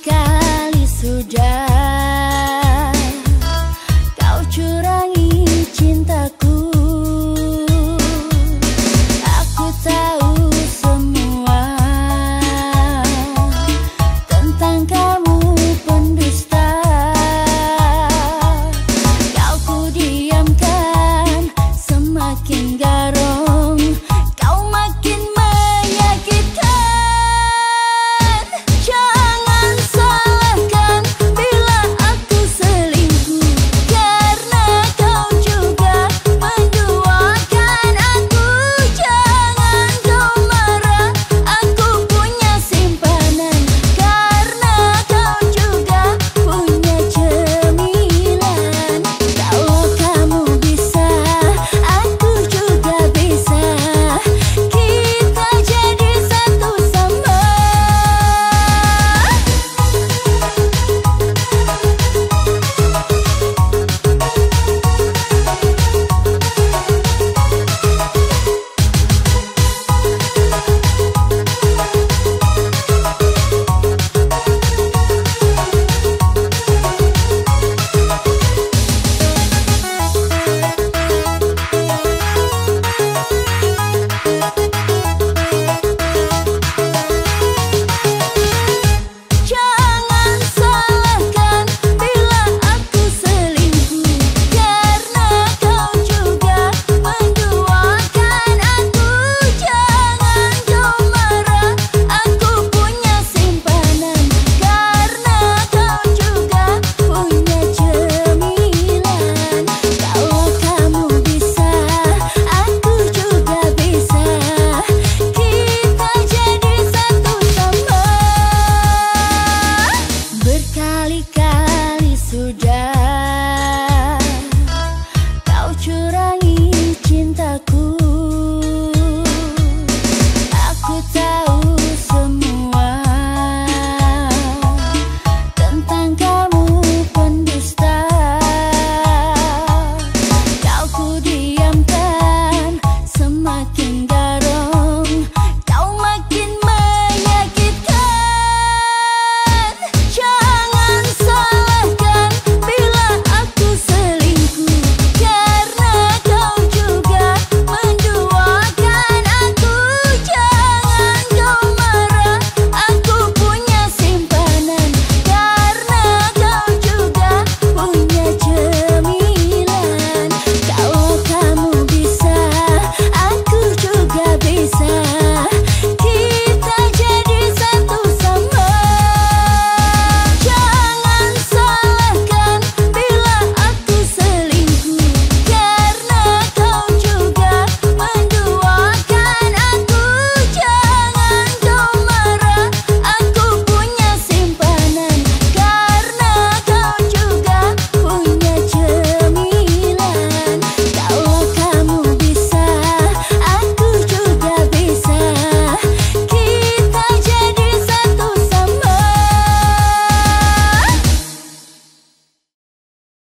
kali sudah